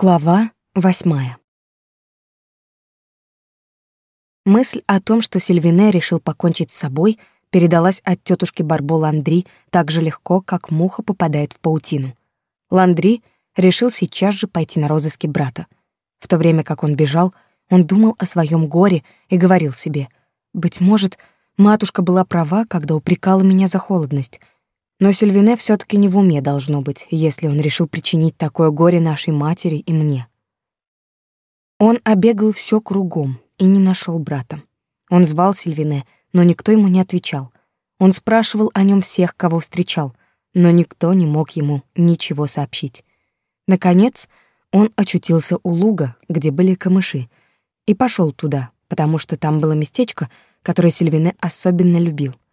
Глава восьмая. Мысль о том, что Сильвине решил покончить с собой, передалась от тетушки Барбо Ландри так же легко, как муха попадает в паутину. Ландри решил сейчас же пойти на розыски брата. В то время как он бежал, он думал о своем горе и говорил себе, «Быть может, матушка была права, когда упрекала меня за холодность, но Сильвине все таки не в уме должно быть, если он решил причинить такое горе нашей матери и мне. Он обегал все кругом и не нашел брата. Он звал Сильвине, но никто ему не отвечал. Он спрашивал о нем всех, кого встречал, но никто не мог ему ничего сообщить. Наконец, он очутился у луга, где были камыши, и пошел туда, потому что там было местечко, которое Сильвине особенно любил —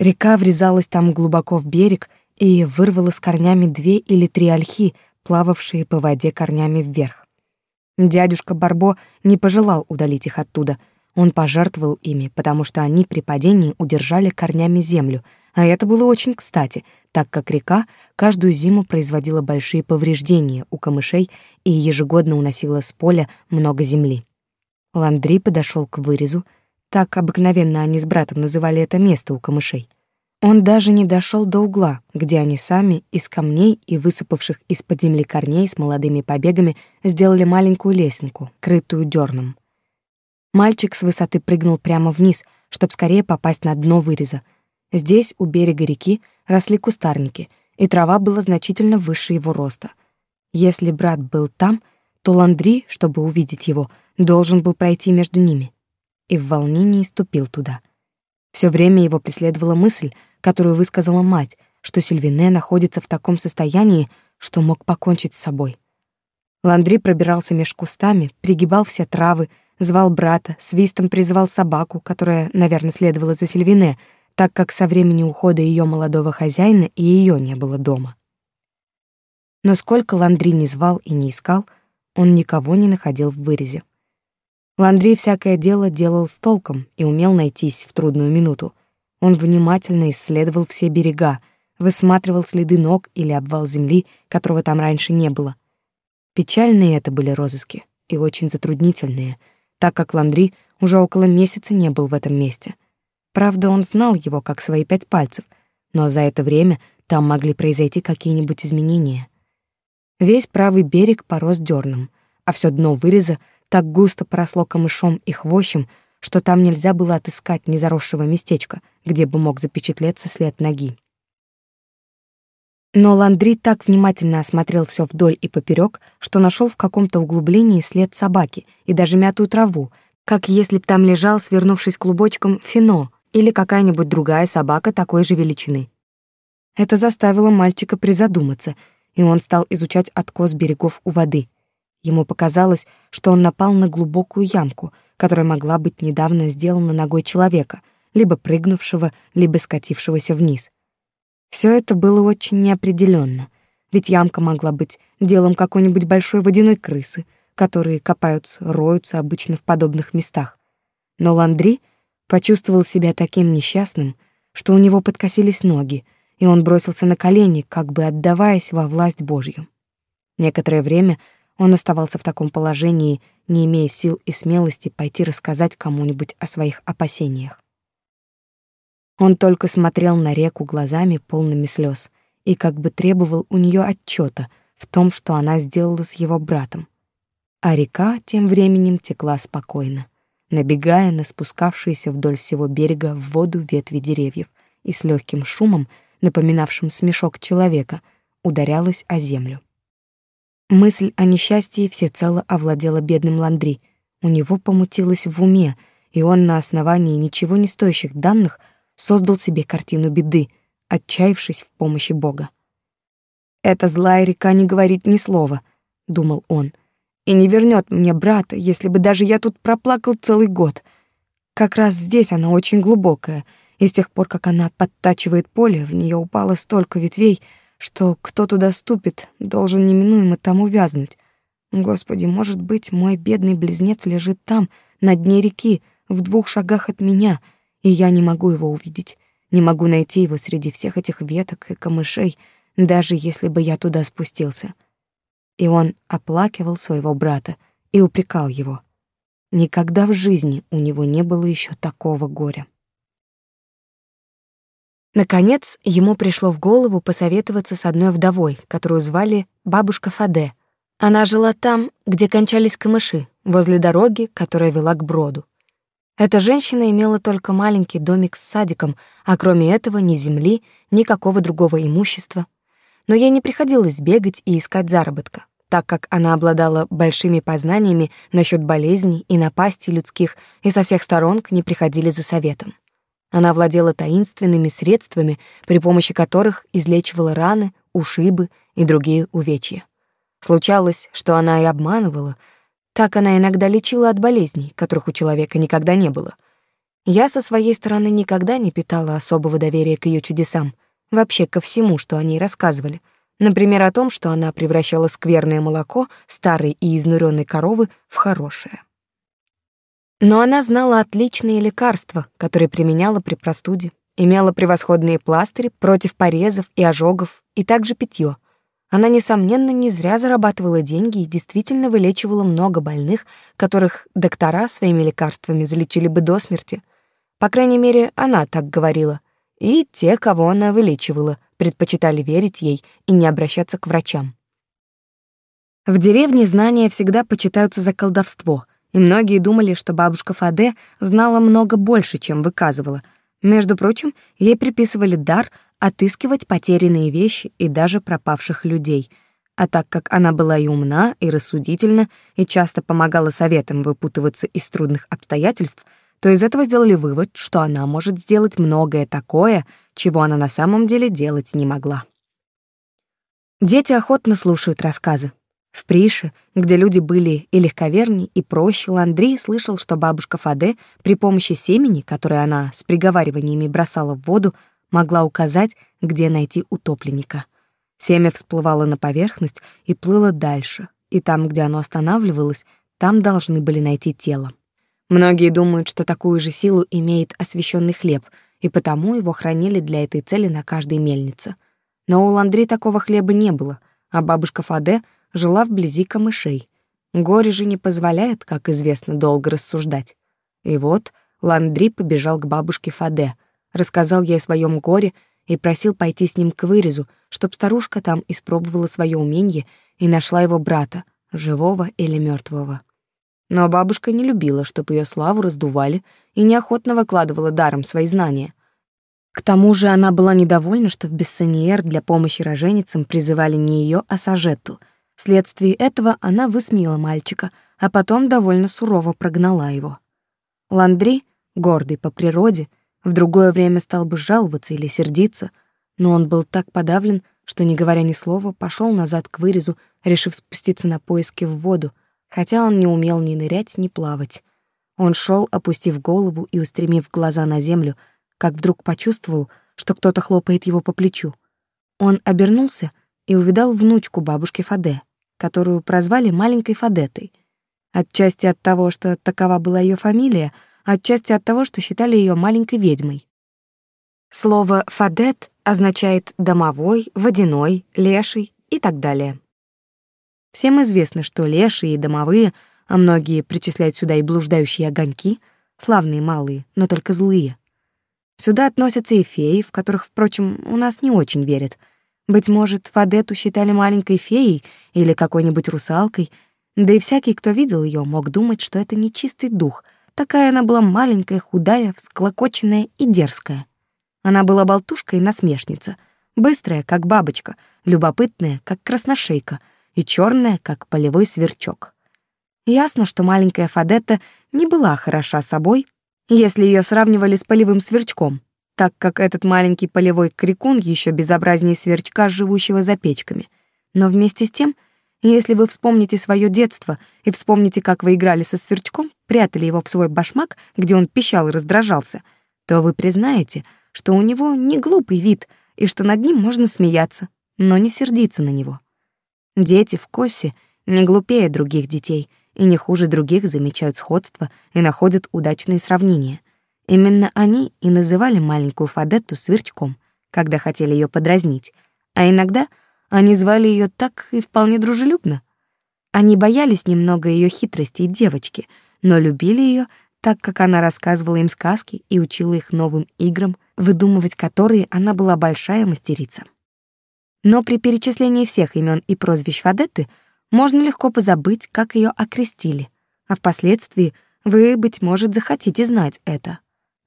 Река врезалась там глубоко в берег и вырвала с корнями две или три ольхи, плававшие по воде корнями вверх. Дядюшка Барбо не пожелал удалить их оттуда. Он пожертвовал ими, потому что они при падении удержали корнями землю, а это было очень кстати, так как река каждую зиму производила большие повреждения у камышей и ежегодно уносила с поля много земли. Ландри подошел к вырезу, так обыкновенно они с братом называли это место у камышей. Он даже не дошел до угла, где они сами из камней и высыпавших из-под земли корней с молодыми побегами сделали маленькую лесенку, крытую дерном. Мальчик с высоты прыгнул прямо вниз, чтобы скорее попасть на дно выреза. Здесь, у берега реки, росли кустарники, и трава была значительно выше его роста. Если брат был там, то Ландри, чтобы увидеть его, должен был пройти между ними и в волнении ступил туда. Все время его преследовала мысль, которую высказала мать, что Сильвине находится в таком состоянии, что мог покончить с собой. Ландри пробирался меж кустами, пригибал все травы, звал брата, свистом призывал собаку, которая, наверное, следовала за Сильвине, так как со времени ухода ее молодого хозяина и ее не было дома. Но сколько Ландри не звал и не искал, он никого не находил в вырезе. Ландри всякое дело делал с толком и умел найтись в трудную минуту. Он внимательно исследовал все берега, высматривал следы ног или обвал земли, которого там раньше не было. Печальные это были розыски и очень затруднительные, так как Ландри уже около месяца не был в этом месте. Правда, он знал его как свои пять пальцев, но за это время там могли произойти какие-нибудь изменения. Весь правый берег порос дерном, а все дно выреза так густо поросло камышом и хвощем, что там нельзя было отыскать незаросшего местечка, где бы мог запечатлеться след ноги. Но Ландри так внимательно осмотрел все вдоль и поперек, что нашел в каком-то углублении след собаки и даже мятую траву, как если б там лежал, свернувшись клубочком, фино или какая-нибудь другая собака такой же величины. Это заставило мальчика призадуматься, и он стал изучать откос берегов у воды — Ему показалось, что он напал на глубокую ямку, которая могла быть недавно сделана ногой человека, либо прыгнувшего, либо скатившегося вниз. Все это было очень неопределенно, ведь ямка могла быть делом какой-нибудь большой водяной крысы, которые копаются, роются обычно в подобных местах. Но Ландри почувствовал себя таким несчастным, что у него подкосились ноги, и он бросился на колени, как бы отдаваясь во власть Божью. Некоторое время он оставался в таком положении, не имея сил и смелости пойти рассказать кому-нибудь о своих опасениях. Он только смотрел на реку глазами, полными слез, и как бы требовал у нее отчета в том, что она сделала с его братом. А река тем временем текла спокойно, набегая на спускавшиеся вдоль всего берега в воду ветви деревьев и с легким шумом, напоминавшим смешок человека, ударялась о землю. Мысль о несчастье всецело овладела бедным Ландри. У него помутилось в уме, и он на основании ничего не стоящих данных создал себе картину беды, отчаявшись в помощи Бога. «Эта злая река не говорит ни слова», — думал он, «и не вернет мне брата, если бы даже я тут проплакал целый год. Как раз здесь она очень глубокая, и с тех пор, как она подтачивает поле, в нее упало столько ветвей — что кто туда ступит, должен неминуемо там увязнуть. Господи, может быть, мой бедный близнец лежит там, на дне реки, в двух шагах от меня, и я не могу его увидеть, не могу найти его среди всех этих веток и камышей, даже если бы я туда спустился. и он оплакивал своего брата и упрекал его. Никогда в жизни у него не было еще такого горя. Наконец, ему пришло в голову посоветоваться с одной вдовой, которую звали бабушка Фаде. Она жила там, где кончались камыши, возле дороги, которая вела к броду. Эта женщина имела только маленький домик с садиком, а кроме этого ни земли, никакого другого имущества. Но ей не приходилось бегать и искать заработка, так как она обладала большими познаниями насчет болезней и напастей людских, и со всех сторон к ней приходили за советом. Она владела таинственными средствами, при помощи которых излечивала раны, ушибы и другие увечья. Случалось, что она и обманывала, так она иногда лечила от болезней, которых у человека никогда не было. Я со своей стороны никогда не питала особого доверия к ее чудесам, вообще ко всему, что о ней рассказывали. Например, о том, что она превращала скверное молоко старой и изнуренной коровы в хорошее. Но она знала отличные лекарства, которые применяла при простуде, имела превосходные пластыри против порезов и ожогов, и также питье. Она, несомненно, не зря зарабатывала деньги и действительно вылечивала много больных, которых доктора своими лекарствами залечили бы до смерти. По крайней мере, она так говорила. И те, кого она вылечивала, предпочитали верить ей и не обращаться к врачам. В деревне знания всегда почитаются за колдовство — и многие думали, что бабушка Фаде знала много больше, чем выказывала. Между прочим, ей приписывали дар отыскивать потерянные вещи и даже пропавших людей. А так как она была и умна, и рассудительна, и часто помогала советам выпутываться из трудных обстоятельств, то из этого сделали вывод, что она может сделать многое такое, чего она на самом деле делать не могла. Дети охотно слушают рассказы. В Прише, где люди были и легковерней, и проще, Ландри слышал, что бабушка Фаде при помощи семени, которое она с приговариваниями бросала в воду, могла указать, где найти утопленника. Семя всплывало на поверхность и плыло дальше, и там, где оно останавливалось, там должны были найти тело. Многие думают, что такую же силу имеет освященный хлеб, и потому его хранили для этой цели на каждой мельнице. Но у Ландри такого хлеба не было, а бабушка Фаде — жила вблизи камышей. Горе же не позволяет, как известно, долго рассуждать. И вот Ландри побежал к бабушке Фаде, рассказал ей о своем горе и просил пойти с ним к вырезу, чтоб старушка там испробовала свое умение и нашла его брата, живого или мертвого. Но бабушка не любила, чтобы ее славу раздували, и неохотно выкладывала даром свои знания. К тому же она была недовольна, что в Бессоньер для помощи роженицам призывали не ее, а Сажетту — Вследствие этого она высмеяла мальчика, а потом довольно сурово прогнала его. Ландри, гордый по природе, в другое время стал бы жаловаться или сердиться, но он был так подавлен, что, не говоря ни слова, пошел назад к вырезу, решив спуститься на поиски в воду, хотя он не умел ни нырять, ни плавать. Он шел, опустив голову и устремив глаза на землю, как вдруг почувствовал, что кто-то хлопает его по плечу. Он обернулся и увидал внучку бабушки Фаде которую прозвали маленькой Фадетой. Отчасти от того, что такова была ее фамилия, отчасти от того, что считали ее маленькой ведьмой. Слово «фадет» означает «домовой», «водяной», «леший» и так далее. Всем известно, что лешие и домовые, а многие причисляют сюда и блуждающие огоньки, славные малые, но только злые. Сюда относятся и феи, в которых, впрочем, у нас не очень верят — быть может, Фадету считали маленькой феей или какой-нибудь русалкой, да и всякий, кто видел ее, мог думать, что это не чистый дух. Такая она была маленькая, худая, всклокоченная и дерзкая. Она была болтушка и насмешница, быстрая, как бабочка, любопытная, как красношейка, и черная, как полевой сверчок. Ясно, что маленькая Фадетта не была хороша собой, если ее сравнивали с полевым сверчком так как этот маленький полевой крикун еще безобразнее сверчка, живущего за печками. Но вместе с тем, если вы вспомните свое детство и вспомните, как вы играли со сверчком, прятали его в свой башмак, где он пищал и раздражался, то вы признаете, что у него не глупый вид и что над ним можно смеяться, но не сердиться на него. Дети в косе не глупее других детей и не хуже других замечают сходство и находят удачные сравнения — Именно они и называли маленькую Фадетту сверчком, когда хотели ее подразнить, а иногда они звали ее так и вполне дружелюбно Они боялись немного ее хитрости и девочки, но любили ее, так как она рассказывала им сказки и учила их новым играм, выдумывать которые она была большая мастерица. Но при перечислении всех имен и прозвищ Фадетты можно легко позабыть, как ее окрестили, а впоследствии вы, быть может, захотите знать это.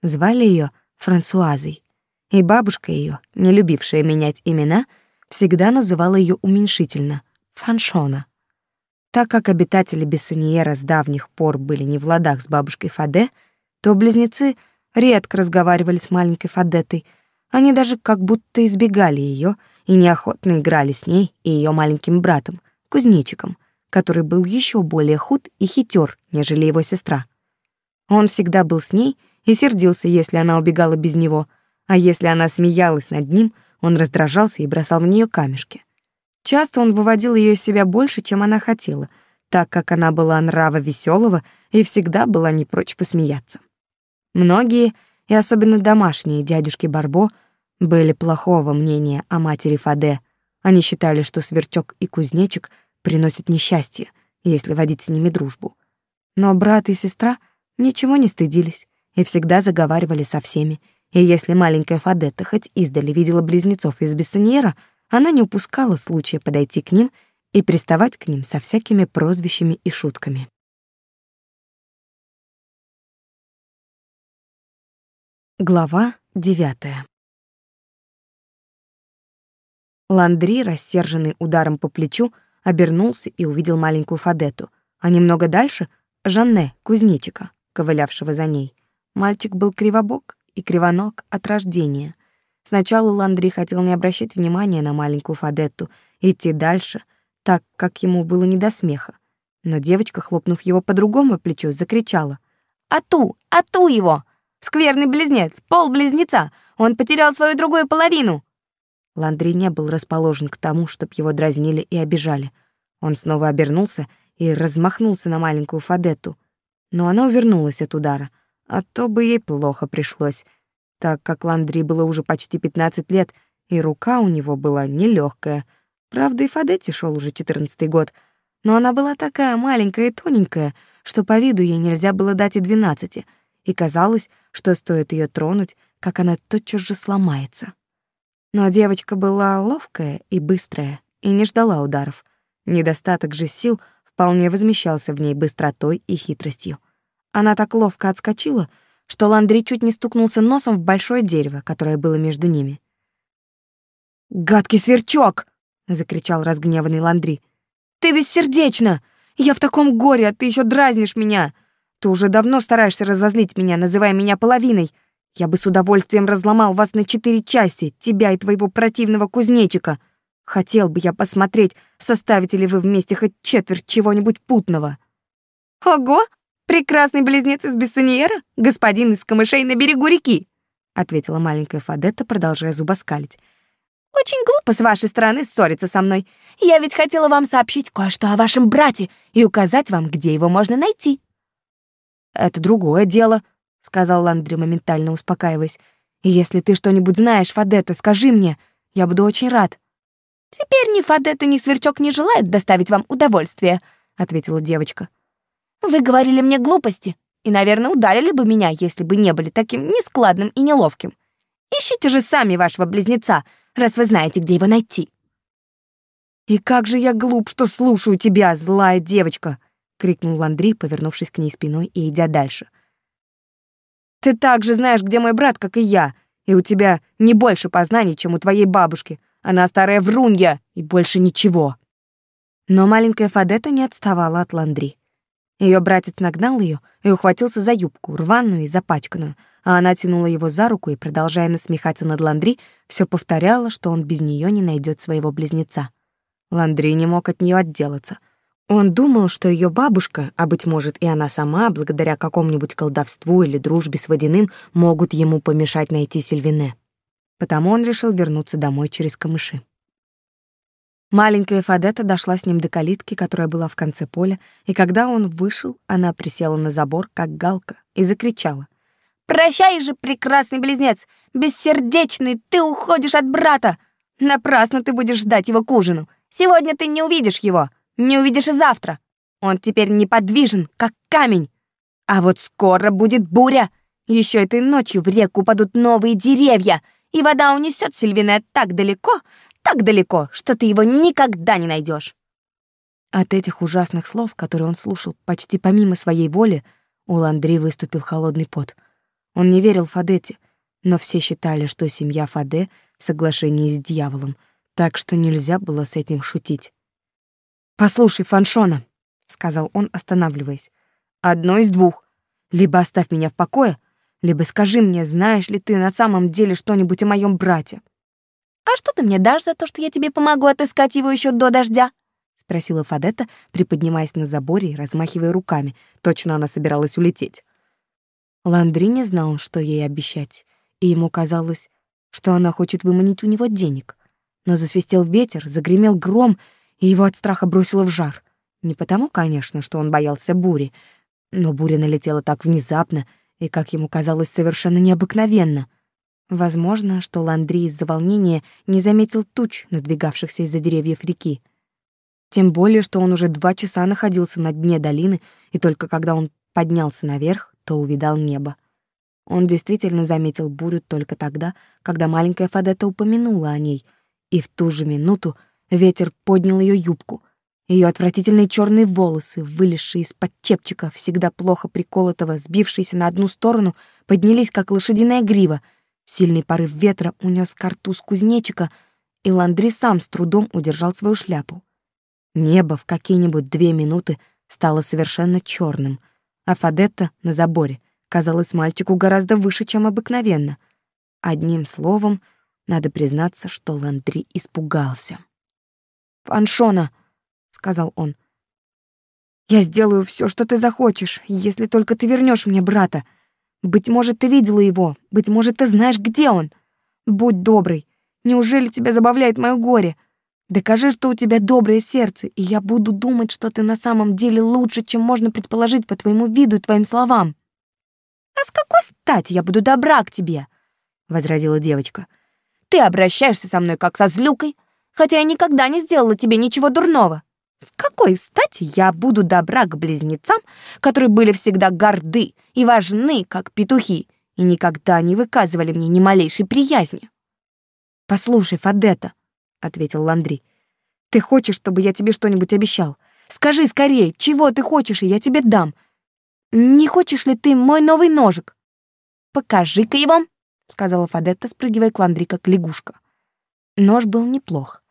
Звали ее Франсуазой, и бабушка ее, не любившая менять имена, всегда называла ее уменьшительно — Фаншона. Так как обитатели Бессоньера с давних пор были не в ладах с бабушкой Фаде, то близнецы редко разговаривали с маленькой Фадетой, они даже как будто избегали ее и неохотно играли с ней и ее маленьким братом, кузнечиком, который был еще более худ и хитер, нежели его сестра. Он всегда был с ней и сердился, если она убегала без него, а если она смеялась над ним, он раздражался и бросал в нее камешки. Часто он выводил ее из себя больше, чем она хотела, так как она была нрава веселого и всегда была не прочь посмеяться. Многие, и особенно домашние дядюшки Барбо, были плохого мнения о матери Фаде. Они считали, что сверчок и кузнечик приносят несчастье, если водить с ними дружбу. Но брат и сестра ничего не стыдились и всегда заговаривали со всеми, и если маленькая Фадетта хоть издали видела близнецов из Бессоньера, она не упускала случая подойти к ним и приставать к ним со всякими прозвищами и шутками. Глава девятая Ландри, рассерженный ударом по плечу, обернулся и увидел маленькую Фадету, а немного дальше — Жанне, кузнечика, ковылявшего за ней. Мальчик был кривобок и кривоног от рождения. Сначала Ландри хотел не обращать внимания на маленькую Фадетту, идти дальше, так как ему было не до смеха. Но девочка, хлопнув его по другому плечу, закричала. «Ату! Ату его! Скверный близнец! Пол близнеца! Он потерял свою другую половину!» Ландри не был расположен к тому, чтобы его дразнили и обижали. Он снова обернулся и размахнулся на маленькую Фадетту. Но она увернулась от удара, а то бы ей плохо пришлось, так как Ландри было уже почти 15 лет, и рука у него была нелегкая. Правда, и Фадетте шел уже четырнадцатый год, но она была такая маленькая и тоненькая, что по виду ей нельзя было дать и двенадцати, и казалось, что стоит ее тронуть, как она тотчас же сломается. Но девочка была ловкая и быстрая, и не ждала ударов. Недостаток же сил вполне возмещался в ней быстротой и хитростью. Она так ловко отскочила, что Ландри чуть не стукнулся носом в большое дерево, которое было между ними. «Гадкий сверчок!» — закричал разгневанный Ландри. «Ты бессердечна! Я в таком горе, а ты еще дразнишь меня! Ты уже давно стараешься разозлить меня, называя меня половиной, я бы с удовольствием разломал вас на четыре части, тебя и твоего противного кузнечика. Хотел бы я посмотреть, составите ли вы вместе хоть четверть чего-нибудь путного». «Ого! Прекрасный близнец из Бессоньера, господин из камышей на берегу реки!» ответила маленькая Фадетта, продолжая зубоскалить. «Очень глупо с вашей стороны ссориться со мной. Я ведь хотела вам сообщить кое-что о вашем брате и указать вам, где его можно найти». «Это другое дело», сказал Ландри, моментально успокаиваясь. «Если ты что-нибудь знаешь, Фадетта, скажи мне. Я буду очень рад». «Теперь ни Фадетта, ни Сверчок не желают доставить вам удовольствие», — ответила девочка. «Вы говорили мне глупости и, наверное, ударили бы меня, если бы не были таким нескладным и неловким. Ищите же сами вашего близнеца, раз вы знаете, где его найти». «И как же я глуп, что слушаю тебя, злая девочка!» — крикнул Ландри, повернувшись к ней спиной и идя дальше. — ты так же знаешь, где мой брат, как и я, и у тебя не больше познаний, чем у твоей бабушки. Она старая врунья, и больше ничего». Но маленькая Фадета не отставала от Ландри. Ее братец нагнал ее и ухватился за юбку, рваную и запачканную, а она тянула его за руку и, продолжая насмехаться над Ландри, все повторяла, что он без нее не найдет своего близнеца. Ландри не мог от нее отделаться — он думал, что ее бабушка, а быть может и она сама, благодаря какому-нибудь колдовству или дружбе с водяным, могут ему помешать найти Сильвине. Потому он решил вернуться домой через камыши. Маленькая Фадета дошла с ним до калитки, которая была в конце поля, и когда он вышел, она присела на забор, как галка, и закричала. «Прощай же, прекрасный близнец! Бессердечный, ты уходишь от брата! Напрасно ты будешь ждать его к ужину! Сегодня ты не увидишь его! Не увидишь и завтра. Он теперь неподвижен, как камень. А вот скоро будет буря. Еще этой ночью в реку упадут новые деревья, и вода унесет Сильвиная так далеко, так далеко, что ты его никогда не найдешь. От этих ужасных слов, которые он слушал почти помимо своей воли, у Ландри выступил холодный пот. Он не верил Фадете, но все считали, что семья Фаде в соглашении с дьяволом, так что нельзя было с этим шутить. «Послушай, Фаншона», — сказал он, останавливаясь, — «одно из двух. Либо оставь меня в покое, либо скажи мне, знаешь ли ты на самом деле что-нибудь о моем брате». «А что ты мне дашь за то, что я тебе помогу отыскать его еще до дождя?» — спросила Фадетта, приподнимаясь на заборе и размахивая руками. Точно она собиралась улететь. Ландри не знал, что ей обещать, и ему казалось, что она хочет выманить у него денег. Но засвистел ветер, загремел гром, и его от страха бросило в жар. Не потому, конечно, что он боялся бури, но буря налетела так внезапно и, как ему казалось, совершенно необыкновенно. Возможно, что Ландри из-за волнения не заметил туч, надвигавшихся из-за деревьев реки. Тем более, что он уже два часа находился на дне долины, и только когда он поднялся наверх, то увидал небо. Он действительно заметил бурю только тогда, когда маленькая Фадета упомянула о ней, и в ту же минуту ветер поднял ее юбку. Ее отвратительные черные волосы, вылезшие из-под чепчика, всегда плохо приколотого, сбившиеся на одну сторону, поднялись, как лошадиная грива. Сильный порыв ветра унес картуз кузнечика, и Ландри сам с трудом удержал свою шляпу. Небо в какие-нибудь две минуты стало совершенно черным — а Фадетта на заборе казалась мальчику гораздо выше, чем обыкновенно. Одним словом, надо признаться, что Ландри испугался. «Фаншона», — сказал он, — «я сделаю все, что ты захочешь, если только ты вернешь мне брата. Быть может, ты видела его, быть может, ты знаешь, где он. Будь добрый, неужели тебя забавляет мое горе? Докажи, что у тебя доброе сердце, и я буду думать, что ты на самом деле лучше, чем можно предположить по твоему виду и твоим словам. А с какой стати я буду добра к тебе? возразила девочка. Ты обращаешься со мной как со злюкой, хотя я никогда не сделала тебе ничего дурного. С какой стати я буду добра к близнецам, которые были всегда горды и важны, как петухи, и никогда не выказывали мне ни малейшей приязни? Послушай, Фадета, ответил Ландри. Ты хочешь, чтобы я тебе что-нибудь обещал? Скажи скорее, чего ты хочешь, и я тебе дам. Не хочешь ли ты мой новый ножик? Покажи-ка его, сказала Фадетта, спрыгивая к Ландри как лягушка. Нож был неплох.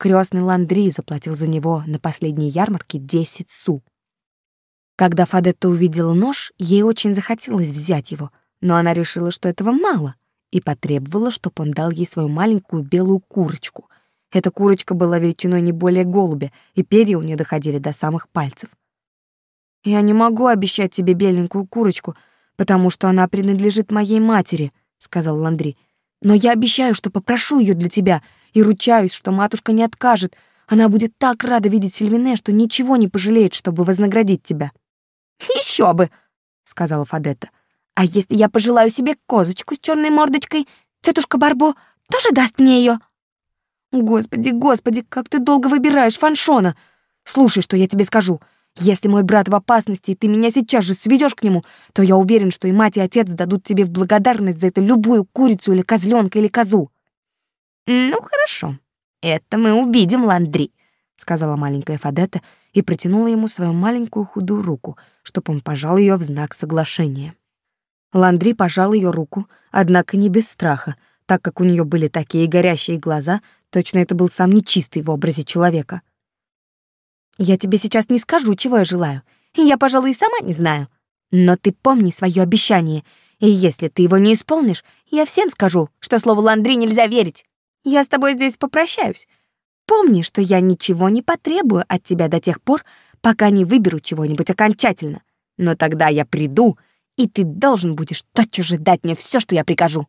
Крестный Ландри заплатил за него на последней ярмарке десять су. Когда Фадетта увидела нож, ей очень захотелось взять его, но она решила, что этого мало, и потребовала, чтобы он дал ей свою маленькую белую курочку, эта курочка была величиной не более голубя, и перья у нее доходили до самых пальцев. «Я не могу обещать тебе беленькую курочку, потому что она принадлежит моей матери», — сказал Ландри. «Но я обещаю, что попрошу ее для тебя, и ручаюсь, что матушка не откажет. Она будет так рада видеть Сильвине, что ничего не пожалеет, чтобы вознаградить тебя». «Еще бы!» — сказала Фадетта. «А если я пожелаю себе козочку с черной мордочкой, тетушка Барбо тоже даст мне ее?» Господи, господи, как ты долго выбираешь фаншона. Слушай, что я тебе скажу. Если мой брат в опасности, и ты меня сейчас же сведешь к нему, то я уверен, что и мать, и отец дадут тебе в благодарность за это любую курицу или козленка или козу. Ну, хорошо. Это мы увидим, Ландри, сказала маленькая Фадета и протянула ему свою маленькую худую руку, чтобы он пожал ее в знак соглашения. Ландри пожал ее руку, однако не без страха, так как у нее были такие горящие глаза, Точно это был сам нечистый в образе человека. Я тебе сейчас не скажу, чего я желаю. Я, пожалуй, и сама не знаю. Но ты помни свое обещание. И если ты его не исполнишь, я всем скажу, что слову Ландри нельзя верить. Я с тобой здесь попрощаюсь. Помни, что я ничего не потребую от тебя до тех пор, пока не выберу чего-нибудь окончательно. Но тогда я приду, и ты должен будешь тотчас же дать мне все, что я прикажу.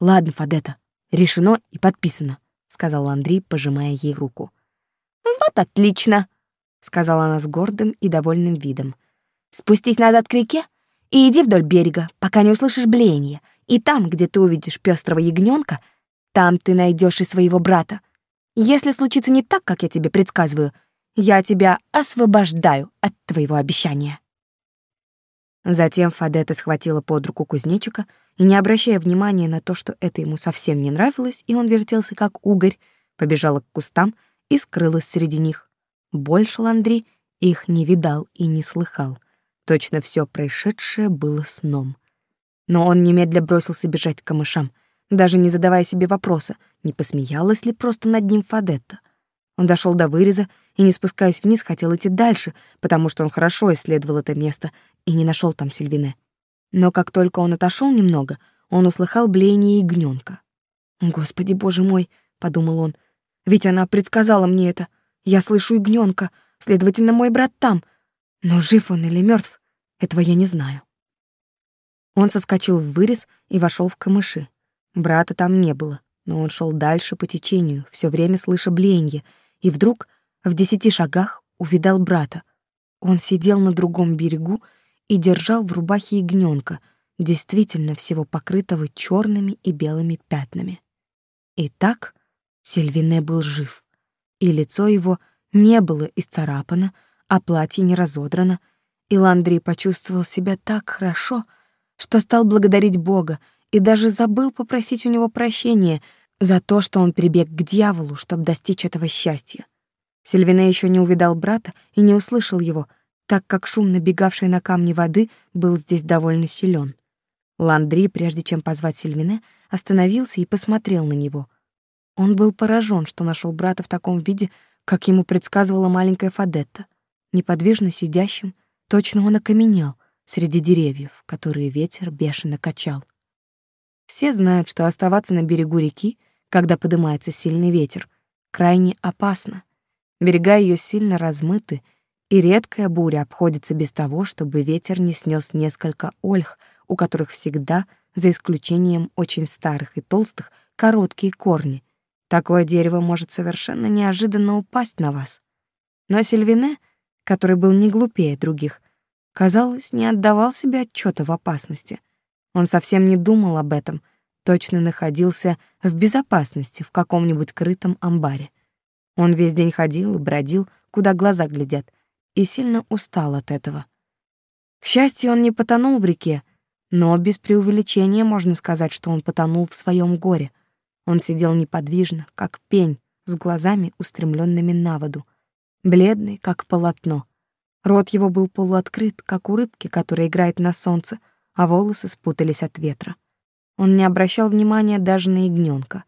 Ладно, Фадета, Решено и подписано, сказал Андрей, пожимая ей руку. Вот отлично, сказала она с гордым и довольным видом. Спустись назад к реке и иди вдоль берега, пока не услышишь блеяние. И там, где ты увидишь пестрого ягненка, там ты найдешь и своего брата. Если случится не так, как я тебе предсказываю, я тебя освобождаю от твоего обещания. Затем Фадета схватила под руку кузнечика и, не обращая внимания на то, что это ему совсем не нравилось, и он вертелся как угорь, побежала к кустам и скрылась среди них. Больше Ландри их не видал и не слыхал. Точно все происшедшее было сном. Но он немедля бросился бежать к камышам, даже не задавая себе вопроса, не посмеялась ли просто над ним Фадетта. Он дошел до выреза и, не спускаясь вниз, хотел идти дальше, потому что он хорошо исследовал это место и не нашел там Сильвине. Но как только он отошел немного, он услыхал блеяние ягненка. «Господи, боже мой!» — подумал он. «Ведь она предсказала мне это. Я слышу ягненка, следовательно, мой брат там. Но жив он или мертв, этого я не знаю». Он соскочил в вырез и вошел в камыши. Брата там не было, но он шел дальше по течению, все время слыша блеяние, и вдруг в десяти шагах увидал брата. Он сидел на другом берегу и держал в рубахе ягненка, действительно всего покрытого черными и белыми пятнами. И так Сильвине был жив, и лицо его не было исцарапано, а платье не разодрано, и Ландри почувствовал себя так хорошо, что стал благодарить Бога и даже забыл попросить у него прощения за то, что он прибег к дьяволу, чтобы достичь этого счастья. Сильвине еще не увидал брата и не услышал его — так как шум набегавшей на камни воды был здесь довольно силен. Ландри, прежде чем позвать Сильвине, остановился и посмотрел на него. Он был поражен, что нашел брата в таком виде, как ему предсказывала маленькая Фадетта, неподвижно сидящим, точно он окаменел среди деревьев, которые ветер бешено качал. Все знают, что оставаться на берегу реки, когда поднимается сильный ветер, крайне опасно. Берега ее сильно размыты, и редкая буря обходится без того, чтобы ветер не снес несколько ольх, у которых всегда, за исключением очень старых и толстых, короткие корни. Такое дерево может совершенно неожиданно упасть на вас. Но Сильвине, который был не глупее других, казалось, не отдавал себе отчета в опасности. Он совсем не думал об этом, точно находился в безопасности в каком-нибудь крытом амбаре. Он весь день ходил и бродил, куда глаза глядят — и сильно устал от этого. К счастью, он не потонул в реке, но без преувеличения можно сказать, что он потонул в своем горе. Он сидел неподвижно, как пень, с глазами устремленными на воду, бледный, как полотно. Рот его был полуоткрыт, как у рыбки, которая играет на солнце, а волосы спутались от ветра. Он не обращал внимания даже на ягненка.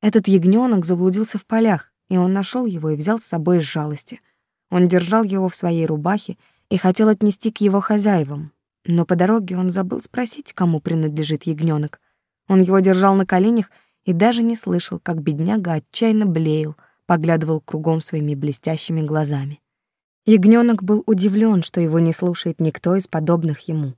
Этот ягненок заблудился в полях, и он нашел его и взял с собой из жалости — он держал его в своей рубахе и хотел отнести к его хозяевам. Но по дороге он забыл спросить, кому принадлежит ягнёнок. Он его держал на коленях и даже не слышал, как бедняга отчаянно блеял, поглядывал кругом своими блестящими глазами. Ягнёнок был удивлен, что его не слушает никто из подобных ему.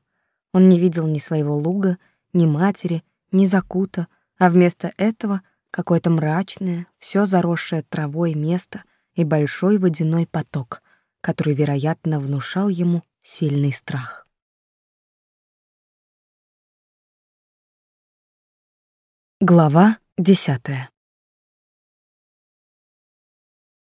Он не видел ни своего луга, ни матери, ни закута, а вместо этого какое-то мрачное, все заросшее травой место — и большой водяной поток, который, вероятно, внушал ему сильный страх. Глава десятая.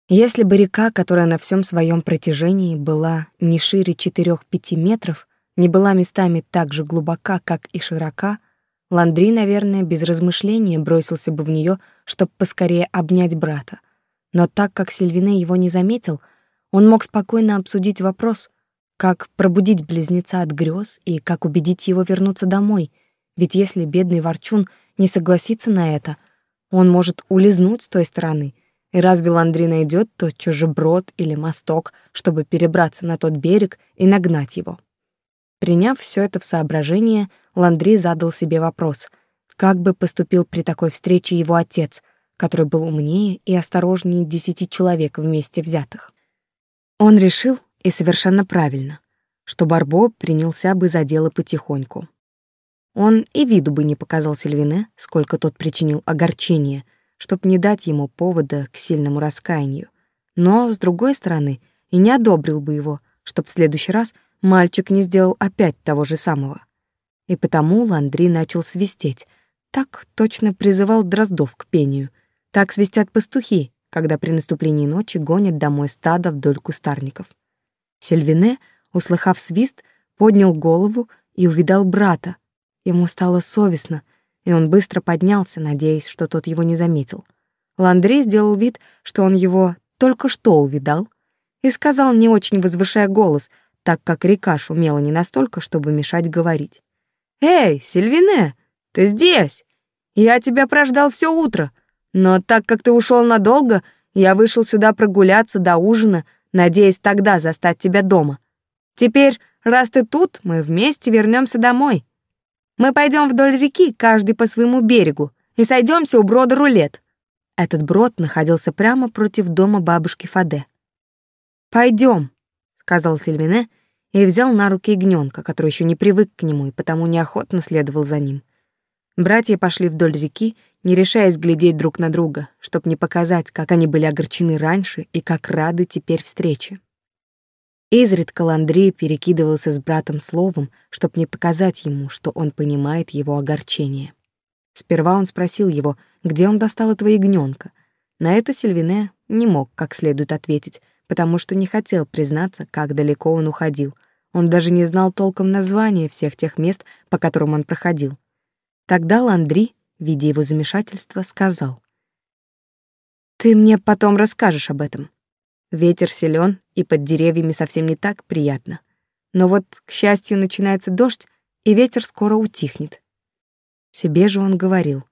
Если бы река, которая на всем своем протяжении была не шире 4-5 метров, не была местами так же глубока, как и широка, Ландри, наверное, без размышления бросился бы в нее, чтобы поскорее обнять брата — но так как Сильвине его не заметил, он мог спокойно обсудить вопрос, как пробудить близнеца от грез и как убедить его вернуться домой. Ведь если бедный ворчун не согласится на это, он может улизнуть с той стороны. И разве Ландри найдет тот чужеброд или мосток, чтобы перебраться на тот берег и нагнать его? Приняв все это в соображение, Ландри задал себе вопрос, как бы поступил при такой встрече его отец — который был умнее и осторожнее десяти человек вместе взятых. Он решил, и совершенно правильно, что Барбо принялся бы за дело потихоньку. Он и виду бы не показал Сильвине, сколько тот причинил огорчения, чтоб не дать ему повода к сильному раскаянию. Но, с другой стороны, и не одобрил бы его, чтоб в следующий раз мальчик не сделал опять того же самого. И потому Ландри начал свистеть, так точно призывал Дроздов к пению — так свистят пастухи, когда при наступлении ночи гонят домой стадо вдоль кустарников. Сильвине, услыхав свист, поднял голову и увидал брата. Ему стало совестно, и он быстро поднялся, надеясь, что тот его не заметил. Ландрей сделал вид, что он его только что увидал, и сказал, не очень возвышая голос, так как река шумела не настолько, чтобы мешать говорить. «Эй, Сильвине, ты здесь? Я тебя прождал все утро, но так как ты ушел надолго, я вышел сюда прогуляться до ужина, надеясь тогда застать тебя дома. Теперь, раз ты тут, мы вместе вернемся домой. Мы пойдем вдоль реки, каждый по своему берегу, и сойдемся у брода рулет. Этот брод находился прямо против дома бабушки Фаде. Пойдем, сказал Сильвине и взял на руки ягненка, который еще не привык к нему и потому неохотно следовал за ним. Братья пошли вдоль реки, не решаясь глядеть друг на друга, чтобы не показать, как они были огорчены раньше и как рады теперь встрече. Изредка Ландри перекидывался с братом словом, чтобы не показать ему, что он понимает его огорчение. Сперва он спросил его, где он достал этого ягненка. На это Сильвине не мог как следует ответить, потому что не хотел признаться, как далеко он уходил. Он даже не знал толком названия всех тех мест, по которым он проходил. Тогда Ландри, видя его замешательство, сказал. «Ты мне потом расскажешь об этом. Ветер силен, и под деревьями совсем не так приятно. Но вот, к счастью, начинается дождь, и ветер скоро утихнет. Себе же он говорил,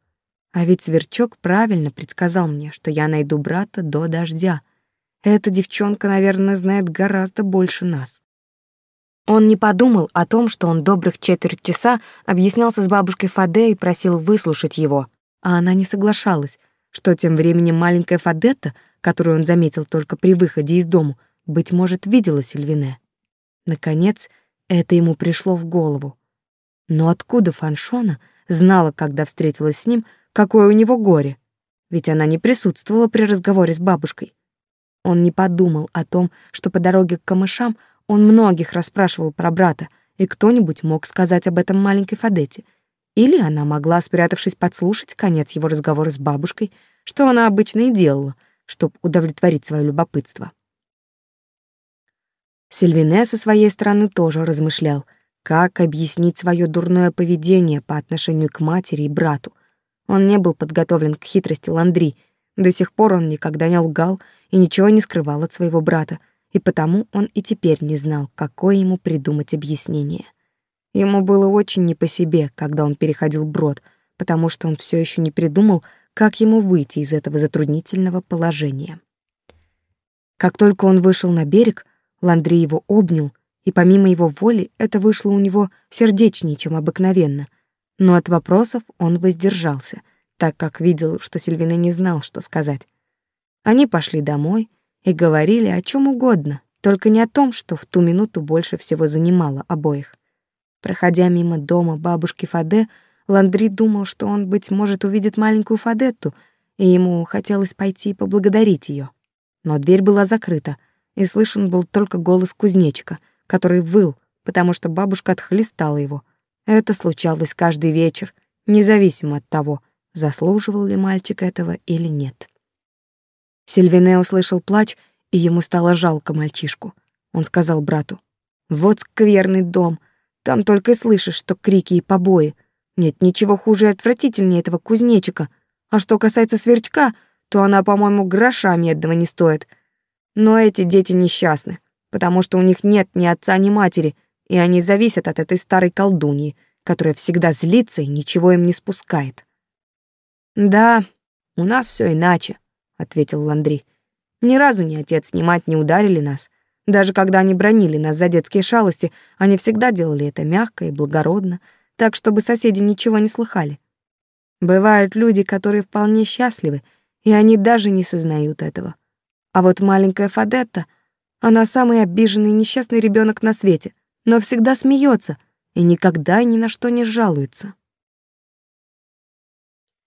а ведь Сверчок правильно предсказал мне, что я найду брата до дождя. Эта девчонка, наверное, знает гораздо больше нас. Он не подумал о том, что он добрых четверть часа объяснялся с бабушкой Фаде и просил выслушать его, а она не соглашалась, что тем временем маленькая Фадетта — которую он заметил только при выходе из дому, быть может, видела Сильвине. Наконец, это ему пришло в голову. Но откуда Фаншона знала, когда встретилась с ним, какое у него горе? Ведь она не присутствовала при разговоре с бабушкой. Он не подумал о том, что по дороге к камышам он многих расспрашивал про брата, и кто-нибудь мог сказать об этом маленькой Фадете. Или она могла, спрятавшись, подслушать конец его разговора с бабушкой, что она обычно и делала — чтобы удовлетворить свое любопытство. Сильвине со своей стороны тоже размышлял, как объяснить свое дурное поведение по отношению к матери и брату. Он не был подготовлен к хитрости Ландри, до сих пор он никогда не лгал и ничего не скрывал от своего брата, и потому он и теперь не знал, какое ему придумать объяснение. Ему было очень не по себе, когда он переходил брод, потому что он все еще не придумал, как ему выйти из этого затруднительного положения. Как только он вышел на берег, Ландри его обнял, и помимо его воли это вышло у него сердечнее, чем обыкновенно. Но от вопросов он воздержался, так как видел, что Сильвина не знал, что сказать. Они пошли домой и говорили о чем угодно, только не о том, что в ту минуту больше всего занимало обоих. Проходя мимо дома бабушки Фаде, Ландри думал, что он, быть может, увидит маленькую Фадетту, и ему хотелось пойти поблагодарить ее. Но дверь была закрыта, и слышен был только голос кузнечика, который выл, потому что бабушка отхлестала его. Это случалось каждый вечер, независимо от того, заслуживал ли мальчик этого или нет. Сильвине услышал плач, и ему стало жалко мальчишку. Он сказал брату, «Вот скверный дом, там только и слышишь, что крики и побои, нет ничего хуже и отвратительнее этого кузнечика. А что касается сверчка, то она, по-моему, гроша медного не стоит. Но эти дети несчастны, потому что у них нет ни отца, ни матери, и они зависят от этой старой колдуньи, которая всегда злится и ничего им не спускает. «Да, у нас все иначе», — ответил Ландри. «Ни разу ни отец, ни мать не ударили нас. Даже когда они бронили нас за детские шалости, они всегда делали это мягко и благородно, так, чтобы соседи ничего не слыхали. Бывают люди, которые вполне счастливы, и они даже не сознают этого. А вот маленькая Фадетта, она самый обиженный и несчастный ребенок на свете, но всегда смеется и никогда ни на что не жалуется.